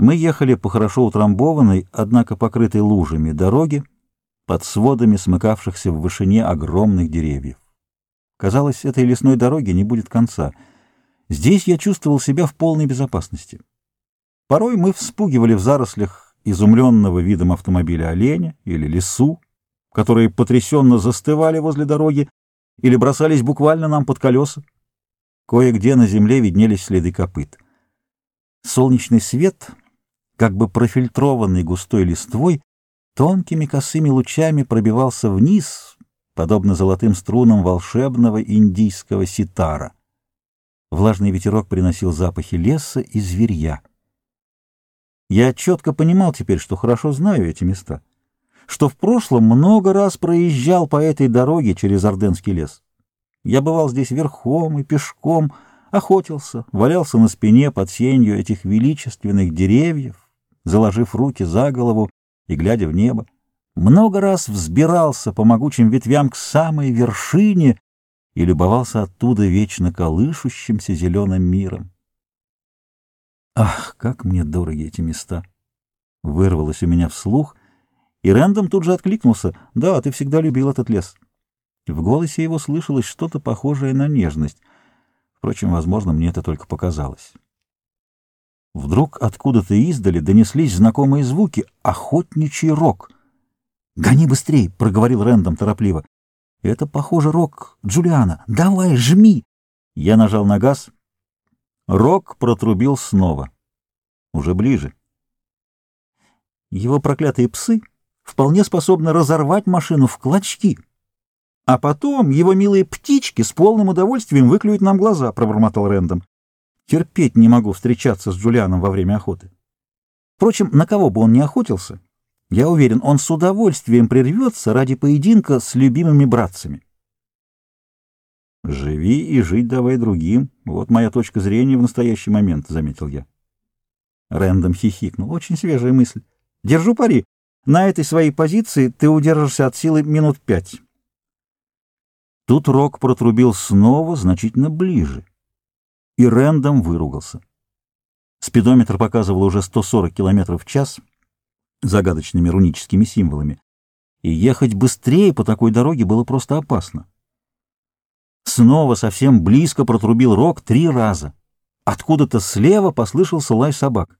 Мы ехали по хорошо утрамбованной, однако покрытой лужами дороге, под сводами смыкавшихся в вышине огромных деревьев. Казалось, этой лесной дороги не будет конца. Здесь я чувствовал себя в полной безопасности. Порой мы вспугивали в зарослях изумленного видом автомобиля оленя или лесу, которые потрясенно застывали возле дороги или бросались буквально нам под колеса. Кое-где на земле виднелись следы копыт. Солнечный свет как бы профильтрованный густой листвой, тонкими косыми лучами пробивался вниз, подобно золотым струнам волшебного индийского ситара. Влажный ветерок приносил запахи леса и зверья. Я четко понимал теперь, что хорошо знаю эти места, что в прошлом много раз проезжал по этой дороге через Орденский лес. Я бывал здесь верхом и пешком, охотился, валялся на спине под сенью этих величественных деревьев, заложив руки за голову и глядя в небо. Много раз взбирался по могучим ветвям к самой вершине и любовался оттуда вечно колышущимся зеленым миром. Ах, как мне дороги эти места! Вырвалось у меня вслух, и Рэндом тут же откликнулся. «Да, ты всегда любил этот лес». В голосе его слышалось что-то похожее на нежность. Впрочем, возможно, мне это только показалось. Вдруг откуда-то издали донеслись знакомые звуки — охотничий рог. «Гони быстрей!» — проговорил Рэндом торопливо. «Это, похоже, рог Джулиана. Давай, жми!» Я нажал на газ. Рог протрубил снова. Уже ближе. Его проклятые псы вполне способны разорвать машину в клочки. А потом его милые птички с полным удовольствием выклюют нам глаза, — пробормотал Рэндом. Терпеть не могу встречаться с Джулианом во время охоты. Впрочем, на кого бы он ни охотился, я уверен, он с удовольствием прервется ради поединка с любимыми братцами. «Живи и жить давай другим. Вот моя точка зрения в настоящий момент», — заметил я. Рэндом хихикнул. «Очень свежая мысль. Держу пари. На этой своей позиции ты удержишься от силы минут пять». Тут Рок протрубил снова значительно ближе и Рэндом выругался. Спидометр показывал уже 140 км в час загадочными руническими символами, и ехать быстрее по такой дороге было просто опасно. Снова совсем близко протрубил рог три раза. Откуда-то слева послышался лай собак.